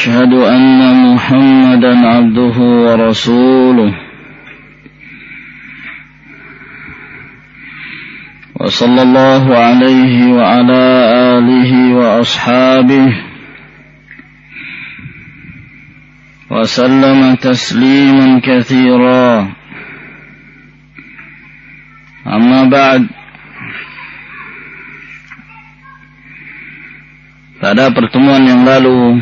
واشهد ان محمدا عبده ورسوله وصلى الله عليه وعلى اله واصحابه وسلم تسليما كثيرا اما بعد pada pertemuan yang lalu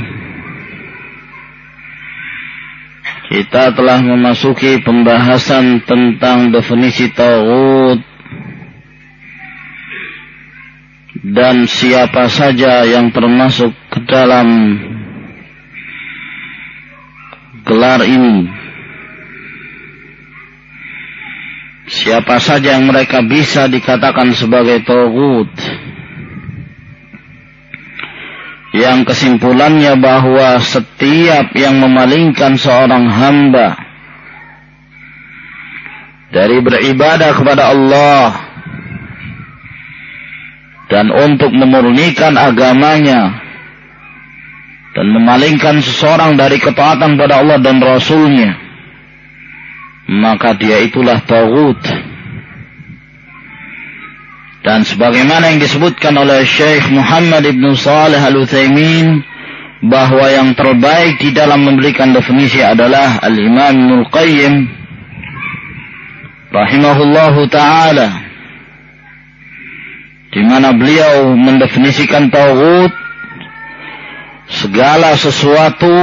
Kita telah memasuki pembahasan tentang definisi tauhid dan siapa saja yang termasuk ke dalam gelar ini. Siapa saja yang mereka bisa dikatakan sebagai tauhid yang kesimpulannya bahwa setiap yang memalingkan seorang hamba dari beribadah kepada Allah dan untuk memurnikan agamanya dan memalingkan seseorang dari ketaatan pada Allah dan Rasulnya maka dia itulah tawud dan sebagaimana yang disebutkan oleh Syekh Muhammad ibn Salih al-Uthaymin bahwa yang terbaik di dalam memberikan definisi adalah Al-Imam Ibn Qayyim rahimahullahu taala di mana beliau mendefinisikan tauhid segala sesuatu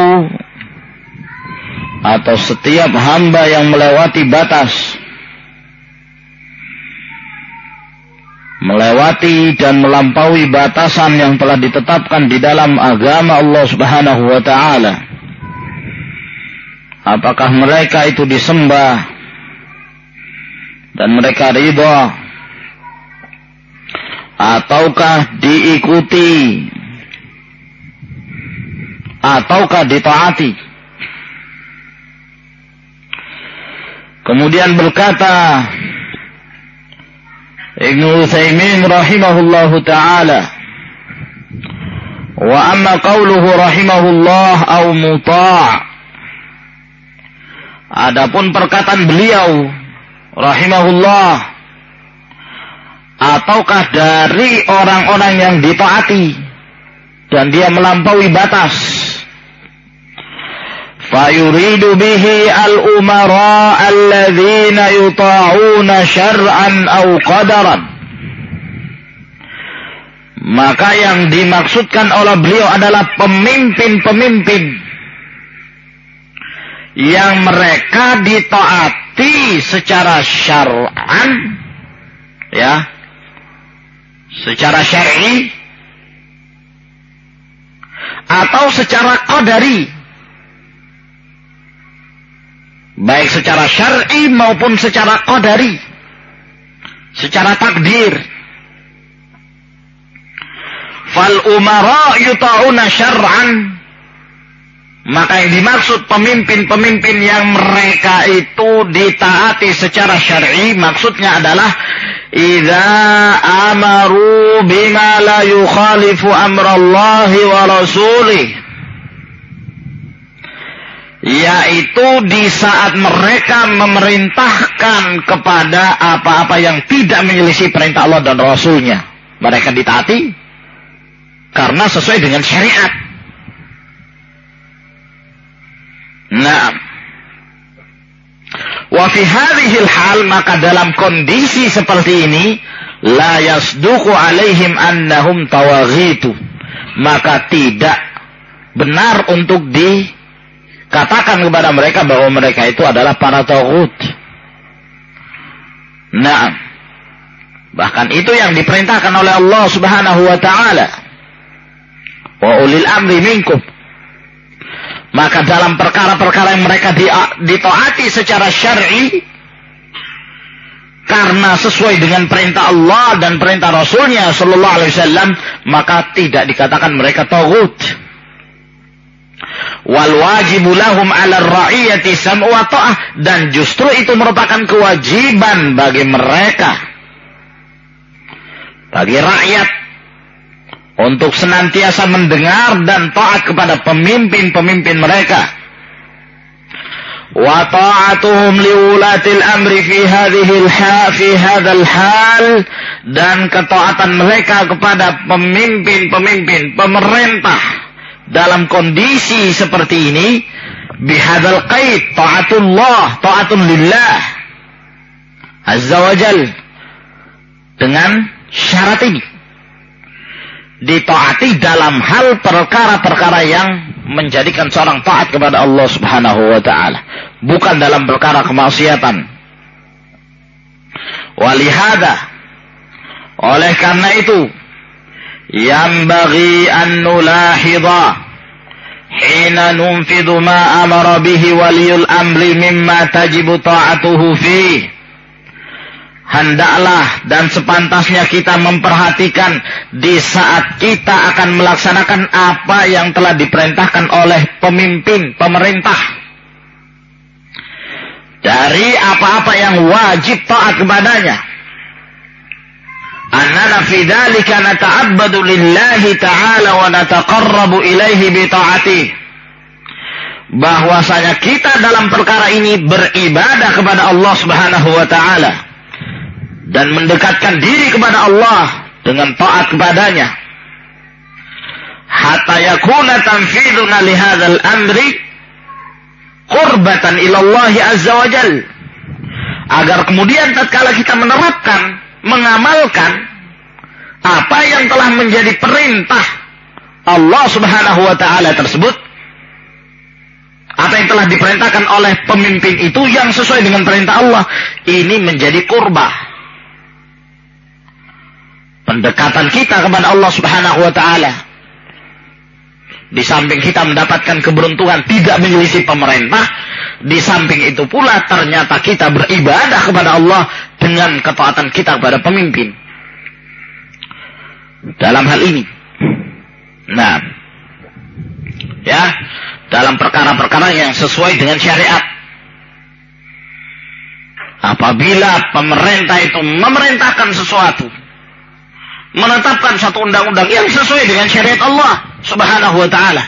atau setiap hamba yang melewati batas melewati dan melampaui batasan yang telah ditetapkan di dalam agama Allah Subhanahu wa taala. Apakah mereka itu disembah dan mereka ridha? Ataukah diikuti? Ataukah ditaati? Kemudian berkata Ibnu Utsaimin rahimahullahu taala. Wa amma qauluhu rahimahullah au muta'. Adapun perkataan beliau rahimahullah ataukah dari orang-orang yang ditaati dan dia melampaui batas فيريد به الأمراء الذين يطاعون شرعا أو قدرا maka yang dimaksudkan oleh beliau adalah pemimpin-pemimpin yang mereka ditaati secara syar'an ya secara syar'i atau secara qadari baik secara syar'i maupun secara qadari. Secara takdir. Fal umara yuta'una syar'an. Maka yang dimaksud pemimpin-pemimpin yang mereka itu ditaati secara syar'i maksudnya adalah idza amaru bima la yukhalifu amrallahi wa rasulih yaitu di saat mereka memerintahkan kepada apa-apa yang tidak menyelisih perintah Allah dan Rasulnya. Mereka ditaati karena sesuai dengan syariat. Nah, wa fi hal maka dalam kondisi seperti ini la yasduqu alaihim annahum tawaghitu maka tidak benar untuk di Katakan kepada mereka bahwa mereka itu adalah para tauhid. Nah, bahkan itu yang diperintahkan oleh Allah Subhanahu wa taala. wa ulil amri minkum. Maka dalam perkara-perkara yang mereka ditaati secara syar'i karena sesuai dengan perintah Allah dan perintah Rasulnya Sallallahu Alaihi Wasallam maka tidak dikatakan mereka tagut. Wal wajibu lahum ala ra'iyati sam'u wa ta'ah dan justru itu merupakan kewajiban bagi mereka bagi rakyat untuk senantiasa mendengar dan taat kepada pemimpin-pemimpin mereka وطاعتهم لولاة الأمر في هذه الحال في هذا الحال dan ketaatan mereka kepada pemimpin-pemimpin pemerintah dalam kondisi seperti ini bihadzal qaid taatullah taatun lillah azza wajal dengan syarat ini. Ditaati dalam hal perkara-perkara yang menjadikan seorang taat kepada Allah Subhanahu wa taala, bukan dalam perkara kemaksiatan. Walihada. Oleh karena itu bagi an nulahidha hina nunfidhu ma amara bihi waliyul amri mimma tajibu ta'atuhu fihi hendaklah dan sepantasnya kita memperhatikan di saat kita akan melaksanakan apa yang telah diperintahkan oleh pemimpin pemerintah dari apa-apa yang wajib taat kepadanya. Annana fi dzalika nata'abbadu lillahi ta'ala wa nataqarrabu ilaihi. Bahwasanya kita dalam perkara ini beribadah kepada Allah Subhanahu wa taala. Dan mendekatkan diri kepada Allah dengan taat kepadanya. Hatta yakuna tanfiduna li amri qurbatan ila Allah azza wa agar kemudian tatkala kita menerapkan mengamalkan apa yang telah menjadi perintah Allah Subhanahu wa taala tersebut apa yang telah diperintahkan oleh pemimpin itu yang sesuai dengan perintah Allah ini menjadi kurbah pendekatan kita kepada Allah Subhanahu wa taala. Di samping kita mendapatkan keberuntungan tidak menyelisih pemerintah, di samping itu pula ternyata kita beribadah kepada Allah dengan ketaatan kita kepada pemimpin. Dalam hal ini. Nah, ya, dalam perkara-perkara yang sesuai dengan syariat. Apabila pemerintah itu memerintahkan sesuatu, menetapkan satu undang-undang yang sesuai dengan syariat Allah Subhanahu wa taala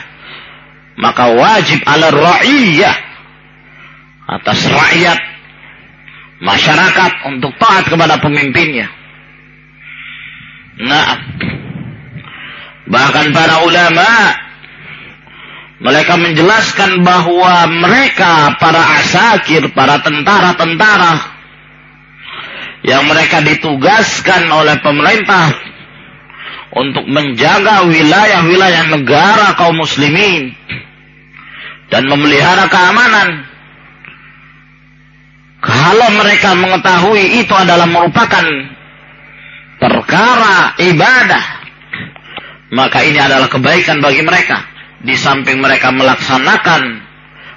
maka wajib ala ra'iyah atas rakyat masyarakat untuk taat kepada pemimpinnya nah bahkan para ulama mereka menjelaskan bahwa mereka para asakir, para tentara-tentara yang mereka ditugaskan oleh pemerintah untuk menjaga wilayah-wilayah negara kaum muslimin dan memelihara keamanan. Kalau mereka mengetahui itu adalah merupakan perkara ibadah, maka ini adalah kebaikan bagi mereka. Di samping mereka melaksanakan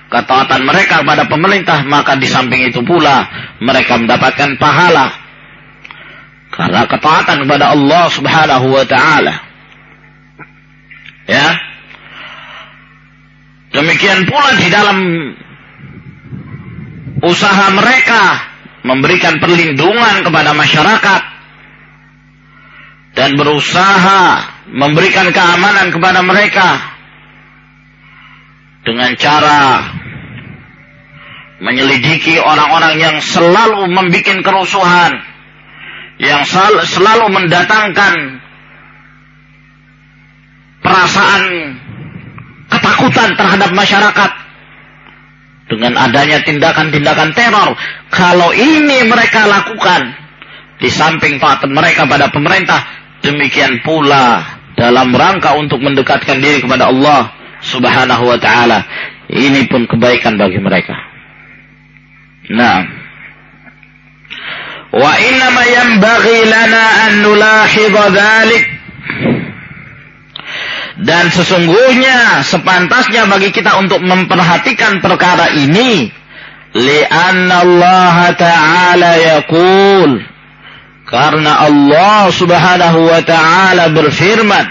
ketaatan mereka kepada pemerintah, maka di samping itu pula mereka mendapatkan pahala karena ketaatan kepada Allah Subhanahu wa taala. Ya. Demikian pula di dalam usaha mereka memberikan perlindungan kepada masyarakat dan berusaha memberikan keamanan kepada mereka dengan cara menyelidiki orang-orang yang selalu membuat kerusuhan yang sel selalu mendatangkan perasaan ketakutan terhadap masyarakat dengan adanya tindakan-tindakan teror. Kalau ini mereka lakukan di samping taat mereka pada pemerintah, demikian pula dalam rangka untuk mendekatkan diri kepada Allah Subhanahu wa taala. Ini pun kebaikan bagi mereka. Nah, wa inna yang bagi lana an nulahidha dhalik dan sesungguhnya sepantasnya bagi kita untuk memperhatikan perkara ini. Lianna Allah Ta'ala yakul. Karena Allah Subhanahu wa Ta'ala berfirman.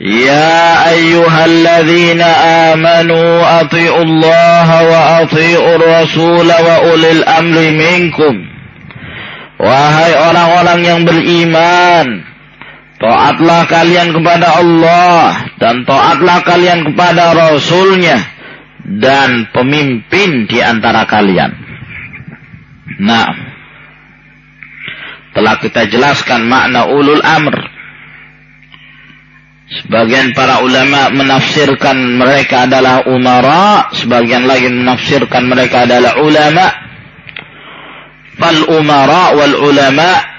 Ya ayyuhalladzina amanu ati'u Allah wa ati'u Rasul wa ulil amri minkum. Wahai orang-orang yang beriman, Taatlah kalian kepada Allah dan taatlah kalian kepada Rasulnya dan pemimpin di antara kalian. Nah, telah kita jelaskan makna ulul amr. Sebagian para ulama menafsirkan mereka adalah umara, sebagian lagi menafsirkan mereka adalah ulama. Fal umara wal ulama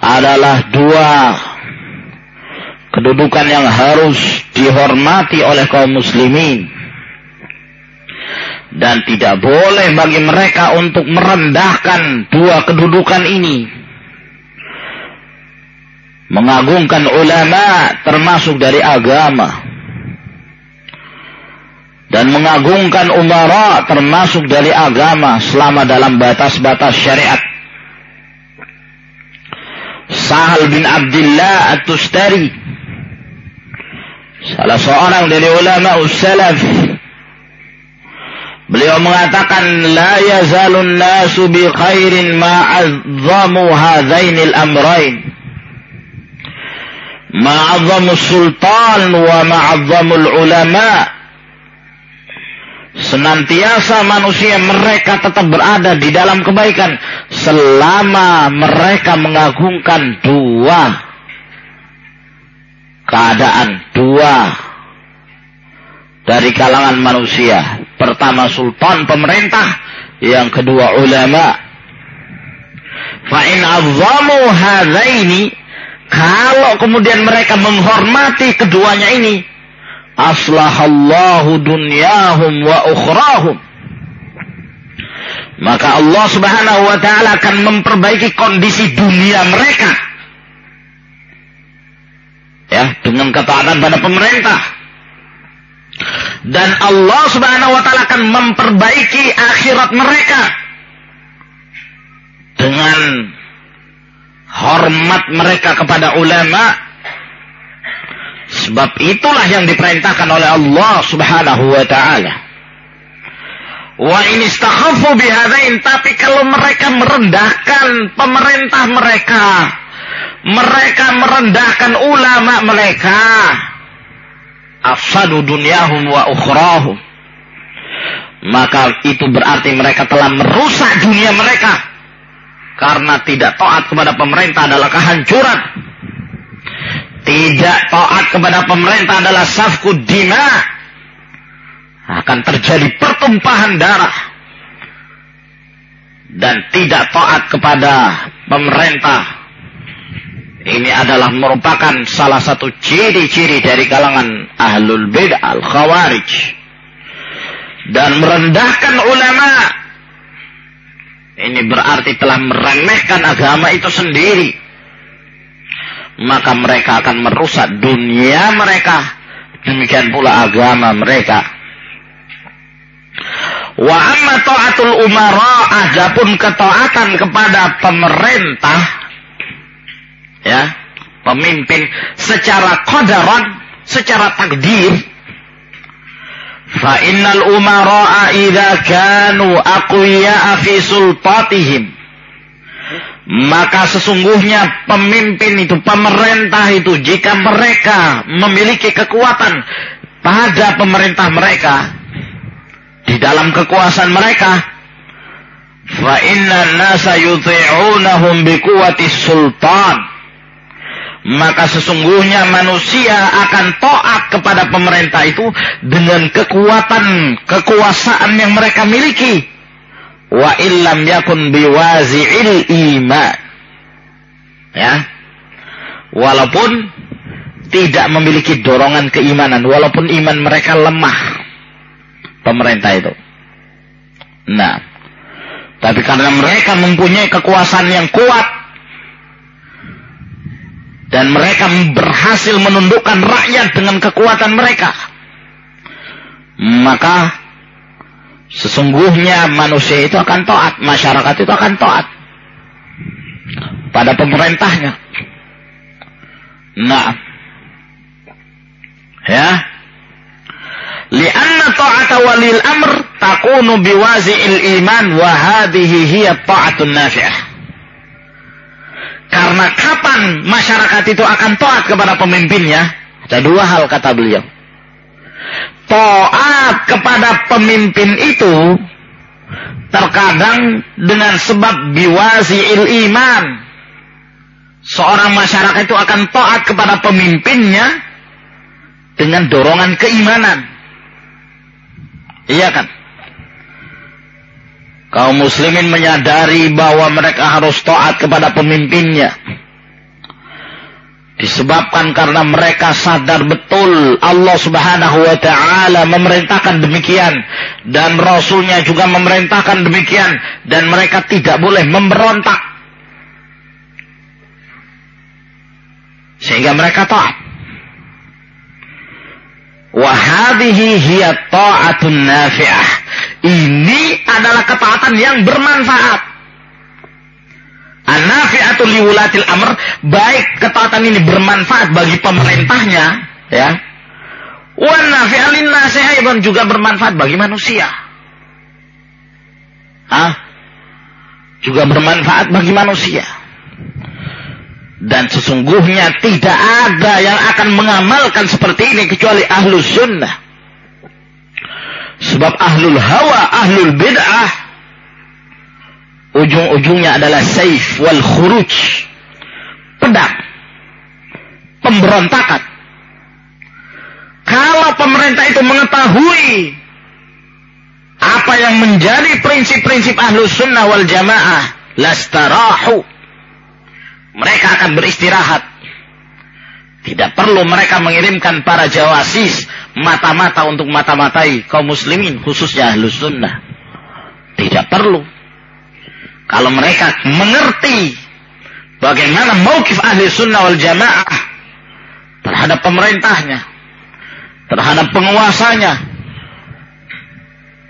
adalah dua kedudukan yang harus dihormati oleh kaum muslimin. Dan tidak boleh bagi mereka untuk merendahkan dua kedudukan ini. Mengagungkan ulama termasuk dari agama. Dan mengagungkan umara termasuk dari agama selama dalam batas-batas syariat Sahal bin Abdullah At-Tustari salah seorang dari ulama salaf beliau mengatakan la yazalun nasu bi khairin ma azzamu hadainil amrain ma'azzamu sultan wa ma'azzamul ulama senantiasa manusia mereka tetap berada di dalam kebaikan selama mereka mengagungkan dua keadaan dua dari kalangan manusia. Pertama sultan pemerintah yang kedua ulama. Fa'in azzamu hadaini kalau kemudian mereka menghormati keduanya ini aslahallahu dunyahum wa ukhrahum. Maka Allah Subhanahu wa taala akan memperbaiki kondisi dunia mereka. Ya dengan ketaatan pada pemerintah. Dan Allah Subhanahu wa taala akan memperbaiki akhirat mereka. Dengan hormat mereka kepada ulama Sebab itulah yang diperintahkan oleh Allah Subhanahu wa taala. Wa in istakhafu bihadain tapi kalau mereka merendahkan pemerintah mereka, mereka merendahkan ulama mereka, afsadu dunyahum wa ukhrahum. Maka itu berarti mereka telah merusak dunia mereka. Karena tidak taat kepada pemerintah adalah kehancuran tidak taat kepada pemerintah adalah safku dima. Akan terjadi pertumpahan darah. Dan tidak taat kepada pemerintah. Ini adalah merupakan salah satu ciri-ciri dari kalangan ahlul bid'ah al-khawarij. Dan merendahkan ulama. Ini berarti telah meremehkan agama itu sendiri maka mereka akan merusak dunia mereka. Demikian pula agama mereka. Wa amma ta'atul umara adapun ketaatan kepada pemerintah ya pemimpin secara qadaran secara takdir fa innal umara idza kanu aqwiya fi sultatihim maka sesungguhnya pemimpin itu, pemerintah itu, jika mereka memiliki kekuatan pada pemerintah mereka, di dalam kekuasaan mereka, fa inna nasa yuti'unahum biquwati sultan. Maka sesungguhnya manusia akan taat kepada pemerintah itu dengan kekuatan kekuasaan yang mereka miliki wa illam yakun biwazi'il iman. Ya. Walaupun tidak memiliki dorongan keimanan, walaupun iman mereka lemah. Pemerintah itu. Nah, tapi karena mereka mempunyai kekuasaan yang kuat, Dan mereka berhasil menundukkan rakyat dengan kekuatan mereka. Maka sesungguhnya manusia itu akan taat, masyarakat itu akan taat pada pemerintahnya. Nah, ya, lianna ta'ata walil amr takunu biwazi'il iman wa hadhihi hiya ta'atun nafi'ah. Karena kapan masyarakat itu akan taat kepada pemimpinnya? Ada dua hal kata beliau. Taat kepada pemimpin itu terkadang dengan sebab biwazi'il iman. Seorang masyarakat itu akan taat kepada pemimpinnya dengan dorongan keimanan. Iya kan? Kaum muslimin menyadari bahwa mereka harus taat kepada pemimpinnya. Disebabkan karena mereka sadar betul Allah subhanahu wa ta'ala memerintahkan demikian. Dan Rasulnya juga memerintahkan demikian. Dan mereka tidak boleh memberontak. Sehingga mereka taat. Wahadihi hiya ta'atun nafi'ah. Ini adalah ketaatan yang bermanfaat. An-nafi'atu liwulatil amr. Baik ketaatan ini bermanfaat bagi pemerintahnya. Ya. Wan nafi'alin nasi'ah juga bermanfaat bagi manusia. Hah? Juga bermanfaat bagi manusia. Dan sesungguhnya tidak ada yang akan mengamalkan seperti ini kecuali ahlus sunnah. Sebab ahlul hawa, ahlul bid'ah, ujung-ujungnya adalah saif wal khuruj. Pedang. Pemberontakan. Kalau pemerintah itu mengetahui apa yang menjadi prinsip-prinsip ahlus sunnah wal jamaah, lastarahu mereka akan beristirahat. Tidak perlu mereka mengirimkan para jawasis mata-mata untuk mata-matai kaum muslimin khususnya ahlu sunnah. Tidak perlu. Kalau mereka mengerti bagaimana maukif ahli sunnah wal jamaah terhadap pemerintahnya, terhadap penguasanya,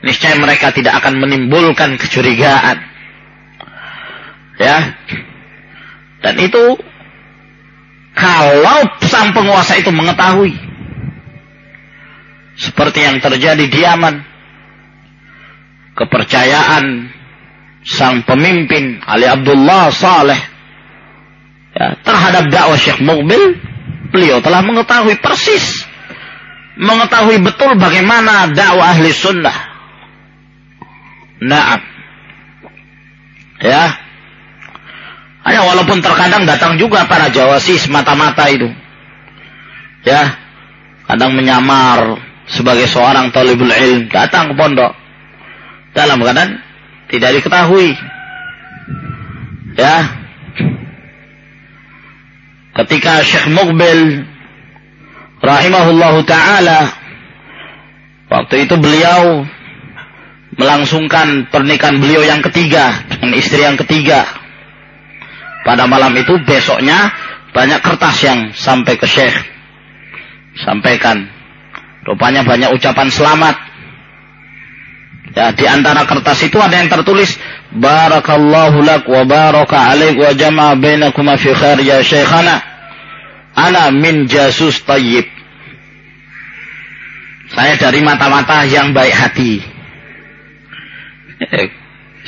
niscaya mereka tidak akan menimbulkan kecurigaan. Ya, dan itu kalau sang penguasa itu mengetahui seperti yang terjadi di Yaman kepercayaan sang pemimpin Ali Abdullah Saleh. Ya, terhadap dakwah Syekh Mukbil beliau telah mengetahui persis mengetahui betul bagaimana dakwah ahli sunnah. Nah ya. Hanya walaupun terkadang datang juga para jawasis mata-mata itu. Ya, kadang menyamar sebagai seorang talibul ilm datang ke pondok. Dalam keadaan tidak diketahui. Ya. Ketika Syekh Mukbil rahimahullahu taala waktu itu beliau melangsungkan pernikahan beliau yang ketiga dengan istri yang ketiga pada malam itu besoknya banyak kertas yang sampai ke Syekh. Sampaikan. Rupanya banyak ucapan selamat. Ya, di antara kertas itu ada yang tertulis Barakallahu lak wa baraka alaik wa jama'a bainakuma fi khair ya syekhana. Ana min jasus tayyib. Saya dari mata-mata yang baik hati.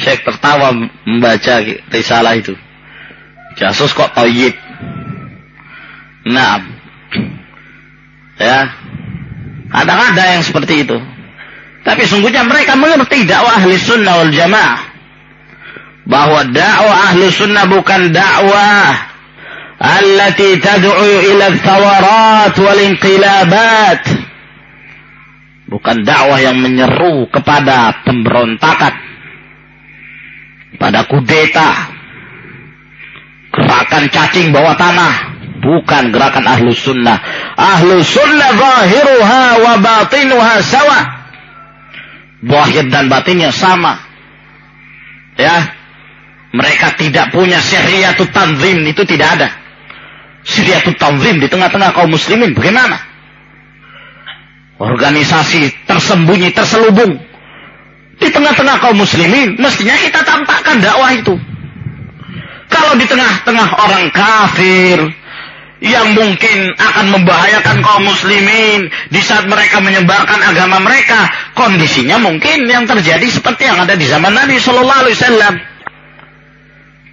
Syekh tertawa membaca risalah itu. Jasus kok toyib. Nah. Ya. Kadang ada yang seperti itu. Tapi sungguhnya mereka mengerti dakwah ahli sunnah wal jamaah. Bahwa dakwah ahli sunnah bukan dakwah allati tad'u ila thawarat wal inqilabat. Bukan dakwah yang menyeru kepada pemberontakan. Pada kudeta Gerakan cacing bawah tanah. Bukan gerakan ahlu sunnah. Ahlu sunnah zahiruha wa batinuha sawa. Zahir dan batinnya sama. Ya. Mereka tidak punya syariatut tanzim. Itu tidak ada. Siriatut Tanzim di tengah-tengah kaum muslimin. Bagaimana? Organisasi tersembunyi, terselubung. Di tengah-tengah kaum muslimin, mestinya kita tampakkan dakwah itu. Kalau di tengah-tengah orang kafir, yang mungkin akan membahayakan kaum muslimin di saat mereka menyebarkan agama mereka. Kondisinya mungkin yang terjadi seperti yang ada di zaman Nabi Shallallahu Alaihi Wasallam.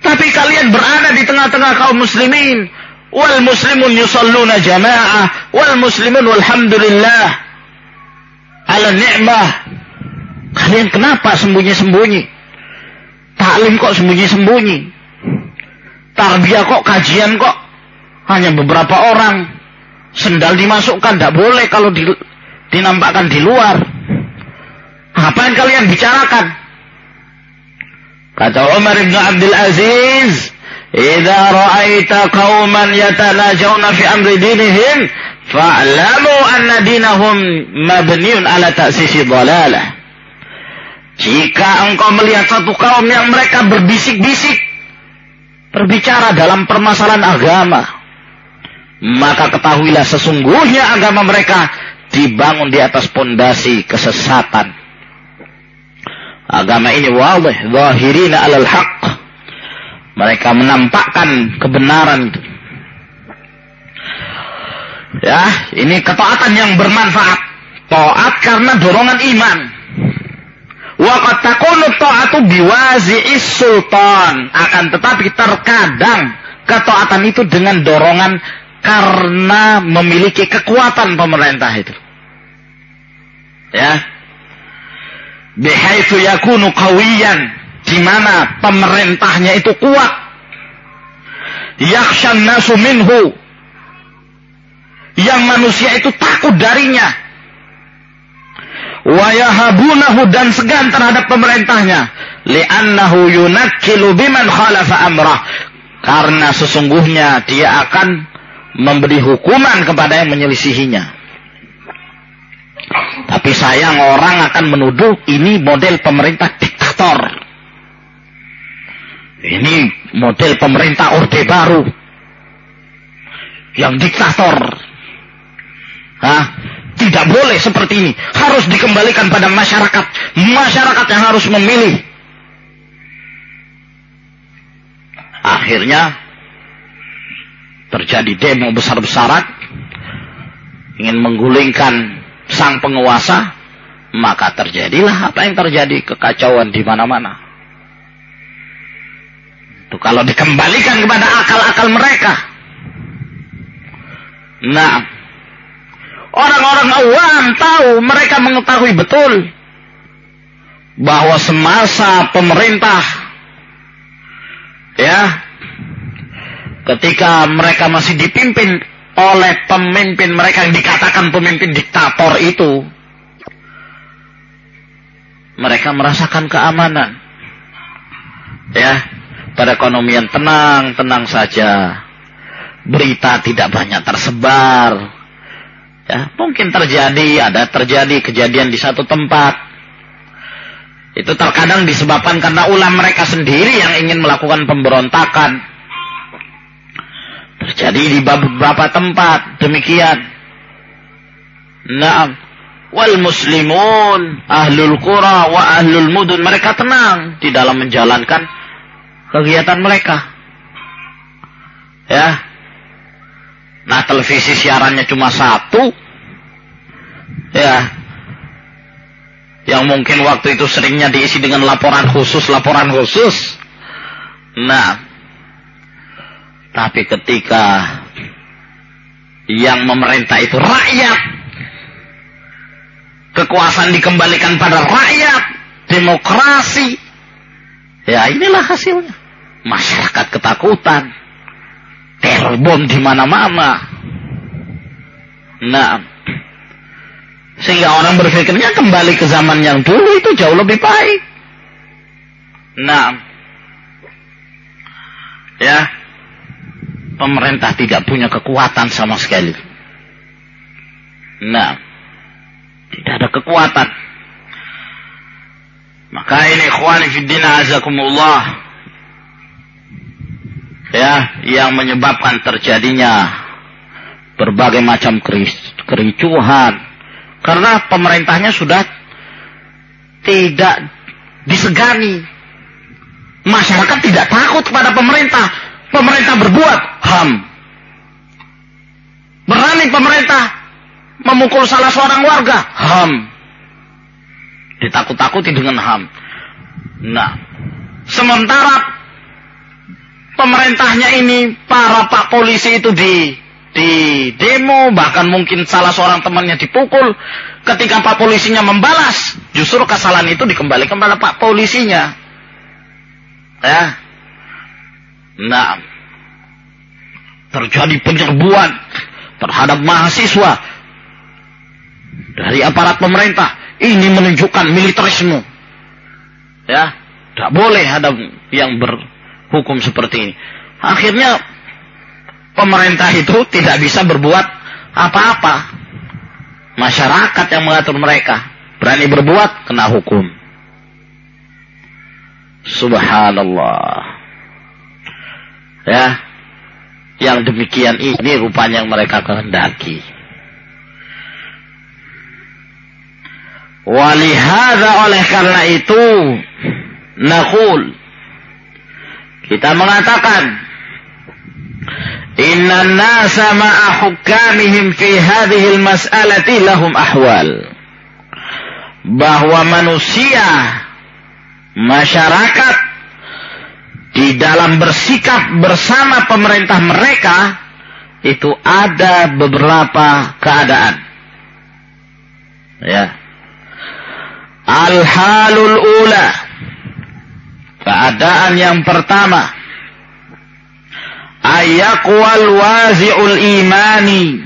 Tapi kalian berada di tengah-tengah kaum muslimin. Wal muslimun yusalluna jamaah. Wal muslimun walhamdulillah. Ala ni'mah. Kalian kenapa sembunyi-sembunyi? Taklim kok sembunyi-sembunyi? Tarbiyah kok kajian kok hanya beberapa orang. Sendal dimasukkan, tidak boleh kalau di, dinampakkan di luar. Apa yang kalian bicarakan? Kata Umar bin Abdul Aziz, "Idza ra'aita qauman yatanajawna fi amri dinihim, fa'lamu anna dinahum mabniun ala ta'sisi dhalalah." Jika engkau melihat satu kaum yang mereka berbisik-bisik berbicara dalam permasalahan agama, maka ketahuilah sesungguhnya agama mereka dibangun di atas pondasi kesesatan. Agama ini wadih, zahirina alal haq. Mereka menampakkan kebenaran. Ya, ini ketaatan yang bermanfaat. Taat karena dorongan iman. Wa qad takunu ta'atu biwazi'is sultan. Akan tetapi terkadang ketaatan itu dengan dorongan karena memiliki kekuatan pemerintah itu. Ya. Bihaitsu yakunu qawiyan di mana pemerintahnya itu kuat. Yakhshan nasu minhu. Yang manusia itu takut darinya. Wa yahabunahu dan segan terhadap pemerintahnya. Li'annahu yunakkilu biman khalafa amrah. Karena sesungguhnya dia akan memberi hukuman kepada yang menyelisihinya. Tapi sayang orang akan menuduh ini model pemerintah diktator. Ini model pemerintah orde baru. Yang diktator. Hah? Tidak boleh seperti ini. Harus dikembalikan pada masyarakat. Masyarakat yang harus memilih. Akhirnya terjadi demo besar-besaran ingin menggulingkan sang penguasa maka terjadilah apa yang terjadi kekacauan di mana-mana. Itu kalau dikembalikan kepada akal-akal mereka. Nah orang-orang awam tahu mereka mengetahui betul bahwa semasa pemerintah ya ketika mereka masih dipimpin oleh pemimpin mereka yang dikatakan pemimpin diktator itu, mereka merasakan keamanan. Ya, pada ekonomi yang tenang, tenang saja. Berita tidak banyak tersebar. Ya, mungkin terjadi, ada terjadi kejadian di satu tempat. Itu terkadang disebabkan karena ulah mereka sendiri yang ingin melakukan pemberontakan Terjadi di beberapa tempat demikian. Naam. Wal muslimun ahlul qura wa ahlul mudun mereka tenang di dalam menjalankan kegiatan mereka. Ya. Nah, televisi siarannya cuma satu. Ya. Yang mungkin waktu itu seringnya diisi dengan laporan khusus, laporan khusus. Nah, tapi ketika yang memerintah itu rakyat, kekuasaan dikembalikan pada rakyat, demokrasi, ya inilah hasilnya. Masyarakat ketakutan, teror bom di mana-mana. Nah, sehingga orang berpikirnya kembali ke zaman yang dulu itu jauh lebih baik. Nah, ya, pemerintah tidak punya kekuatan sama sekali. Nah, tidak ada kekuatan. Maka ini ikhwani fiddin azakumullah. ya yang menyebabkan terjadinya berbagai macam kericuhan karena pemerintahnya sudah tidak disegani masyarakat tidak takut kepada pemerintah pemerintah berbuat ham berani pemerintah memukul salah seorang warga ham ditakut-takuti dengan ham nah sementara pemerintahnya ini para pak polisi itu di di demo bahkan mungkin salah seorang temannya dipukul. Ketika pak polisinya membalas justru kesalahan itu dikembalikan pada pak polisinya. Ya nah terjadi penyerbuan terhadap mahasiswa dari aparat pemerintah ini menunjukkan militerisme ya tidak boleh ada yang ber hukum seperti ini. Akhirnya pemerintah itu tidak bisa berbuat apa-apa. Masyarakat yang mengatur mereka. Berani berbuat, kena hukum. Subhanallah. Ya. Yang demikian ini rupanya yang mereka kehendaki. Walihada oleh karena itu. Nakul. Kita mengatakan Inna nasa ma'a hukamihim fi hadhihi mas'alati lahum ahwal. Bahwa manusia, masyarakat, di dalam bersikap bersama pemerintah mereka, itu ada beberapa keadaan. Ya. Al-halul ula Keadaan yang pertama. Ayakwal wazi'ul imani.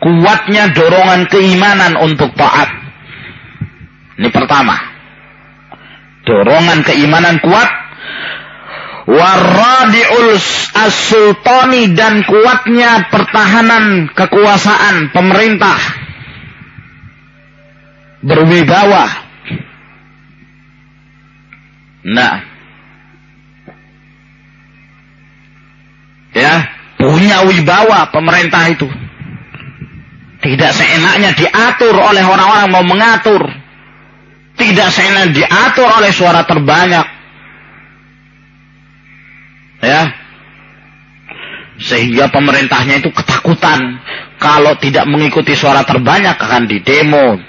Kuatnya dorongan keimanan untuk taat. Ini pertama. Dorongan keimanan kuat. Waradi'ul as-sultani dan kuatnya pertahanan kekuasaan pemerintah. Berwibawa Nah. Ya, punya wibawa pemerintah itu. Tidak seenaknya diatur oleh orang-orang mau mengatur. Tidak seenaknya diatur oleh suara terbanyak. Ya. Sehingga pemerintahnya itu ketakutan kalau tidak mengikuti suara terbanyak akan didemo.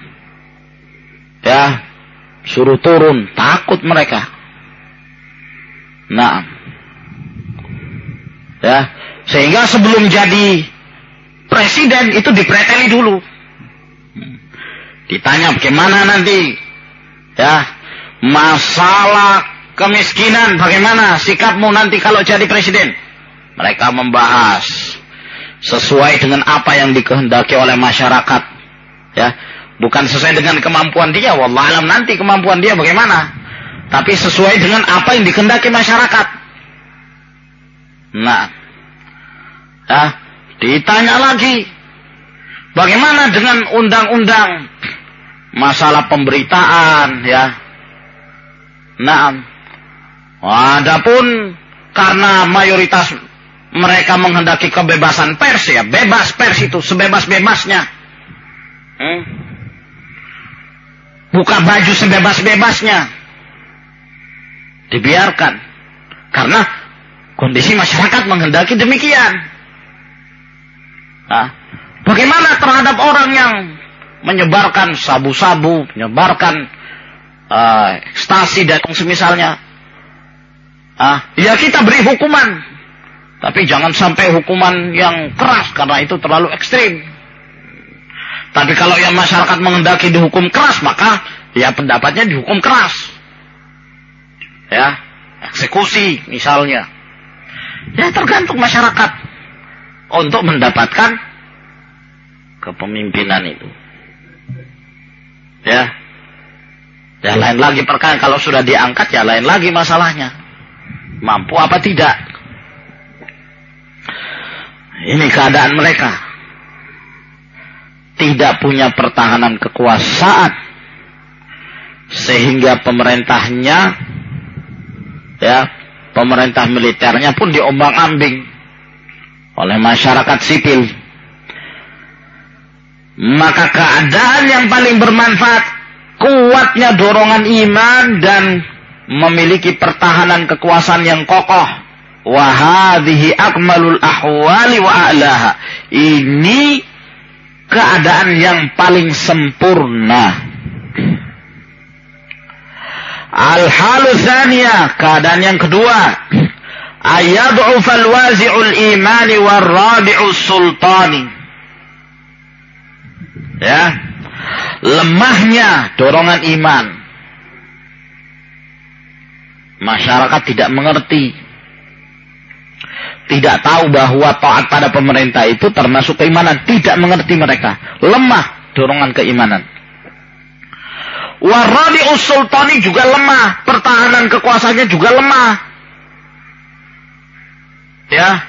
Ya, suruh turun, takut mereka. Nah. Ya, sehingga sebelum jadi presiden itu dipreteli dulu. Ditanya bagaimana nanti ya masalah kemiskinan bagaimana sikapmu nanti kalau jadi presiden. Mereka membahas sesuai dengan apa yang dikehendaki oleh masyarakat. Ya, bukan sesuai dengan kemampuan dia. Wallah alam nanti kemampuan dia bagaimana. Tapi sesuai dengan apa yang dikendaki masyarakat. Nah. Ya, ditanya lagi. Bagaimana dengan undang-undang masalah pemberitaan ya. Nah. Adapun karena mayoritas mereka menghendaki kebebasan pers ya, bebas pers itu sebebas-bebasnya. Hmm? Buka baju sebebas-bebasnya dibiarkan. Karena kondisi masyarakat menghendaki demikian. Nah, bagaimana terhadap orang yang menyebarkan sabu-sabu, menyebarkan uh, ekstasi dan semisalnya? Ah, ya kita beri hukuman. Tapi jangan sampai hukuman yang keras karena itu terlalu ekstrim. Tapi kalau yang masyarakat mengendaki dihukum keras, maka ya pendapatnya dihukum keras ya eksekusi misalnya ya tergantung masyarakat untuk mendapatkan kepemimpinan itu ya. Ya lain lagi perkara. Kalau sudah diangkat ya lain lagi masalahnya. Mampu apa tidak? Ini keadaan mereka. Tidak punya pertahanan kekuasaan. Sehingga pemerintahnya ya pemerintah militernya pun diombang-ambing oleh masyarakat sipil. Maka keadaan yang paling bermanfaat kuatnya dorongan iman dan memiliki pertahanan kekuasaan yang kokoh. Wahadihi akmalul ahwali wa a'laha. Ini keadaan yang paling sempurna. Al-halu keadaan yang kedua. Ayad'ufal wazi'ul imani warradi'us sultani. Ya. Lemahnya dorongan iman. Masyarakat tidak mengerti. Tidak tahu bahwa taat pada pemerintah itu termasuk keimanan. Tidak mengerti mereka. Lemah dorongan keimanan. Warradi'us sultani juga lemah. Pertahanan kekuasaannya juga lemah ya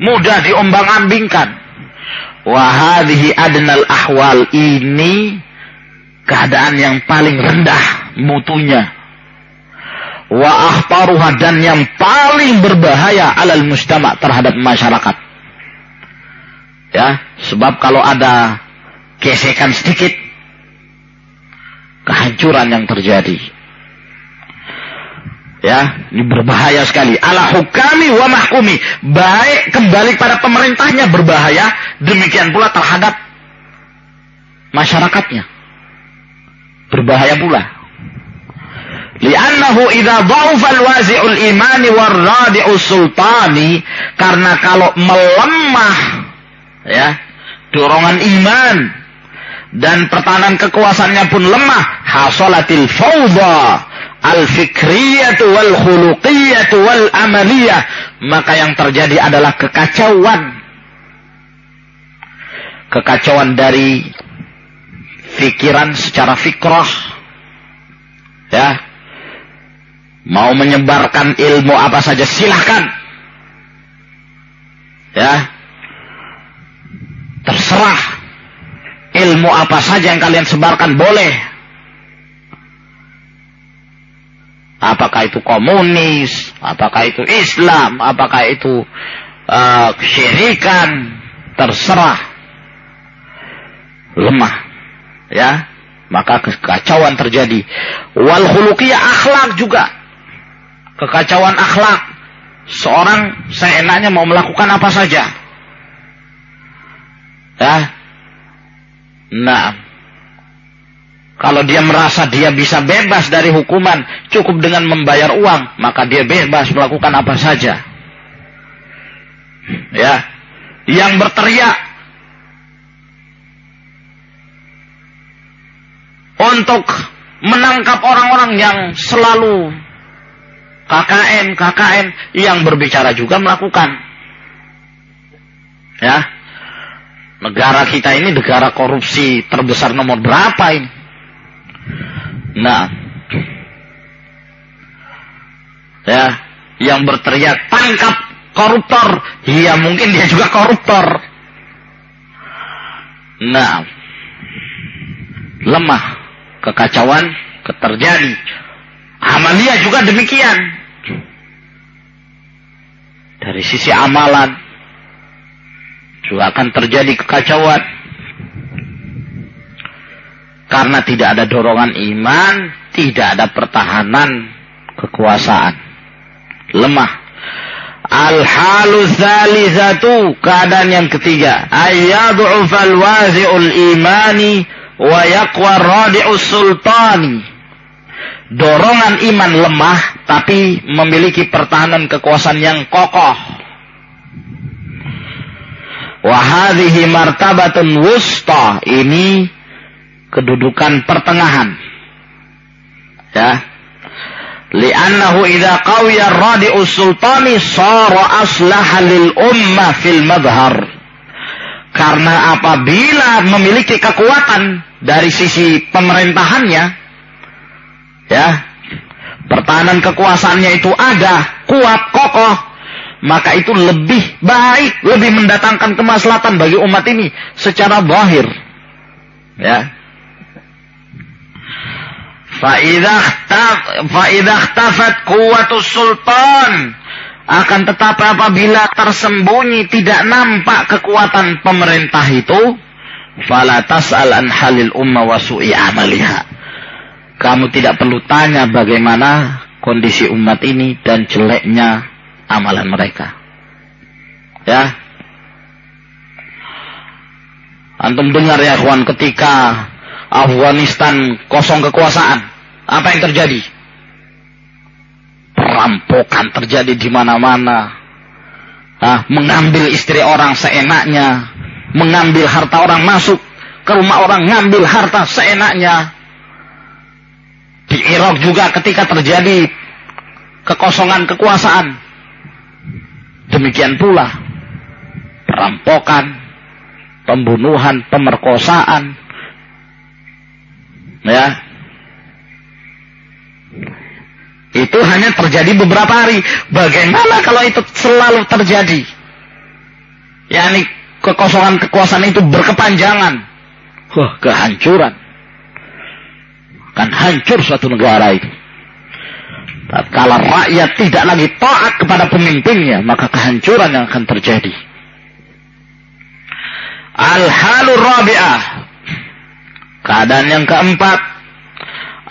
mudah diombang-ambingkan. Wahadihi adnal ahwal ini keadaan yang paling rendah mutunya. Wa ahtaruha dan yang paling berbahaya alal mustama terhadap masyarakat. Ya, sebab kalau ada gesekan sedikit kehancuran yang terjadi. Ya, ini berbahaya sekali. Ala hukami wa mahkumi. Baik kembali pada pemerintahnya berbahaya, demikian pula terhadap masyarakatnya. Berbahaya pula. Li'annahu idza dha'ufa al-wazi'ul imani war-radi'u sultani karena kalau melemah ya, dorongan iman dan pertahanan kekuasaannya pun lemah, hasolatil fawda al-fikriyatu wal khuluqiyatu wal amaliyah maka yang terjadi adalah kekacauan kekacauan dari pikiran secara fikrah ya. Mau menyebarkan ilmu apa saja silahkan. Ya. Terserah ilmu apa saja yang kalian sebarkan boleh. Apakah itu komunis, apakah itu Islam, apakah itu uh, kesyirikan, terserah. Lemah. Ya, maka kekacauan terjadi. Wal khuluqiyah akhlak juga. Kekacauan akhlak. Seorang seenaknya mau melakukan apa saja. Ya. Nah, kalau dia merasa dia bisa bebas dari hukuman cukup dengan membayar uang, maka dia bebas melakukan apa saja. Ya. Yang berteriak untuk menangkap orang-orang yang selalu KKN, KKN yang berbicara juga melakukan. Ya. Negara kita ini negara korupsi terbesar nomor berapa ini? Nah. Ya, yang berteriak tangkap koruptor, ya mungkin dia juga koruptor. Nah. Lemah kekacauan terjadi. Amalia juga demikian. Dari sisi amalan juga akan terjadi kekacauan karena tidak ada dorongan iman, tidak ada pertahanan kekuasaan. Lemah. Al-halu keadaan yang ketiga. Ayyadu'ufal wazi'ul imani wa yaqwa radi'us sultani. Dorongan iman lemah, tapi memiliki pertahanan kekuasaan yang kokoh. Wahadihi martabatun wusta. Ini kedudukan pertengahan. Ya. Li'annahu idza qawiya radi'u sultani sara aslaha lil ummah fil madhar. Karena apabila memiliki kekuatan dari sisi pemerintahannya, ya, pertahanan kekuasaannya itu ada, kuat, kokoh, maka itu lebih baik, lebih mendatangkan kemaslahatan bagi umat ini secara bahir. Ya Fa'idha tafat kuwatus sultan. Akan tetapi apabila tersembunyi tidak nampak kekuatan pemerintah itu, fala tas'al an halil umma wa su'i amaliha. Kamu tidak perlu tanya bagaimana kondisi umat ini dan jeleknya amalan mereka. Ya. Antum dengar ya kawan ketika Afghanistan kosong kekuasaan. Apa yang terjadi? Perampokan terjadi di mana-mana. Ah, mengambil istri orang seenaknya, mengambil harta orang masuk ke rumah orang ngambil harta seenaknya. Di Irak juga ketika terjadi kekosongan kekuasaan. Demikian pula perampokan, pembunuhan, pemerkosaan. Ya, itu hanya terjadi beberapa hari. Bagaimana kalau itu selalu terjadi? yakni kekosongan kekuasaan itu berkepanjangan. Wah, kehancuran. Kan hancur suatu negara itu. Kalau rakyat tidak lagi taat kepada pemimpinnya, maka kehancuran yang akan terjadi. Al-halur rabi'ah. Keadaan yang keempat,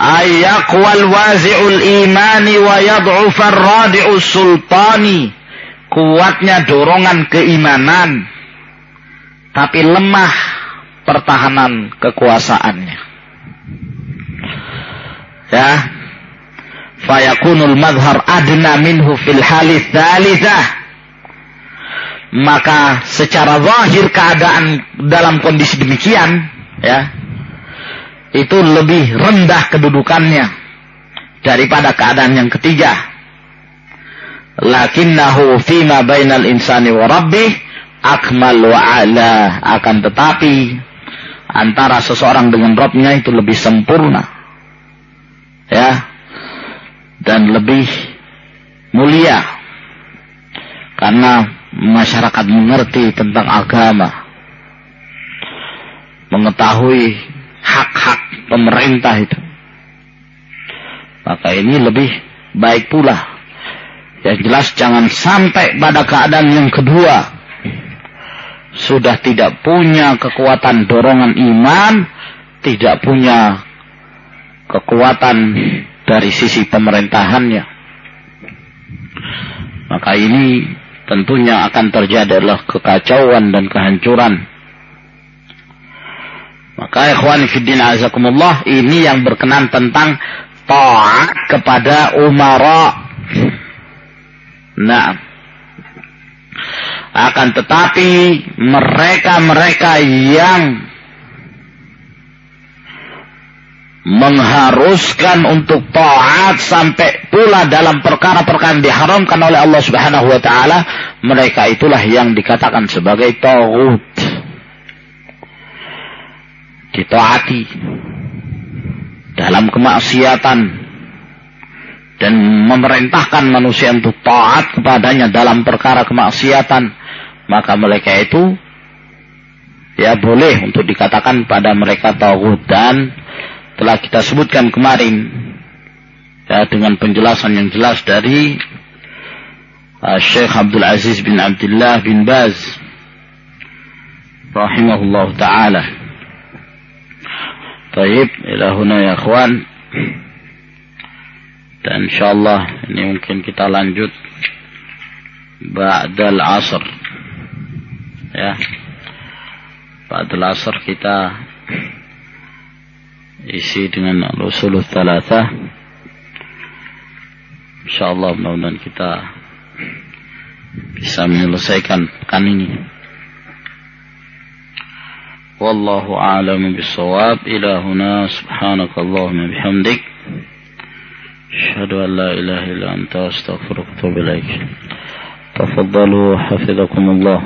ayakwal wazi'ul imani wa yad'ufar radi'us sultani. Kuatnya dorongan keimanan tapi lemah pertahanan kekuasaannya. Ya. Fayakunul madhar adna minhu fil halis thalithah. Maka secara zahir keadaan dalam kondisi demikian ya itu lebih rendah kedudukannya daripada keadaan yang ketiga. Lakinnahu fima bainal insani wa rabbih akmal wa ala. Akan tetapi antara seseorang dengan Rabbnya itu lebih sempurna. Ya. Dan lebih mulia. Karena masyarakat mengerti tentang agama. Mengetahui hak-hak pemerintah itu. Maka ini lebih baik pula. Yang jelas jangan sampai pada keadaan yang kedua. Sudah tidak punya kekuatan dorongan iman. Tidak punya kekuatan dari sisi pemerintahannya. Maka ini tentunya akan terjadi adalah kekacauan dan kehancuran maka ikhwan fiddin azakumullah ini yang berkenan tentang taat kepada umara. Nah, akan tetapi mereka-mereka yang mengharuskan untuk taat sampai pula dalam perkara-perkara diharamkan oleh Allah Subhanahu wa taala, mereka itulah yang dikatakan sebagai tagut ditaati dalam kemaksiatan dan memerintahkan manusia untuk taat kepadanya dalam perkara kemaksiatan maka mereka itu ya boleh untuk dikatakan pada mereka tauhid dan telah kita sebutkan kemarin ya dengan penjelasan yang jelas dari uh, Syekh Abdul Aziz bin Abdullah bin Baz rahimahullah taala Taib, ila huna ya akhwan. Dan insyaallah ini mungkin kita lanjut ba'dal asr. Ya. Ba'dal asr kita isi dengan al-usul thalatha. Insyaallah mudah-mudahan kita bisa menyelesaikan pekan ini. والله أعلم بالصواب. إلى هنا سبحانك اللهم بحمدك أشهد أن لا إله إلا أنت أستغفرك وأتوب إليك. تفضلوا حفظكم الله.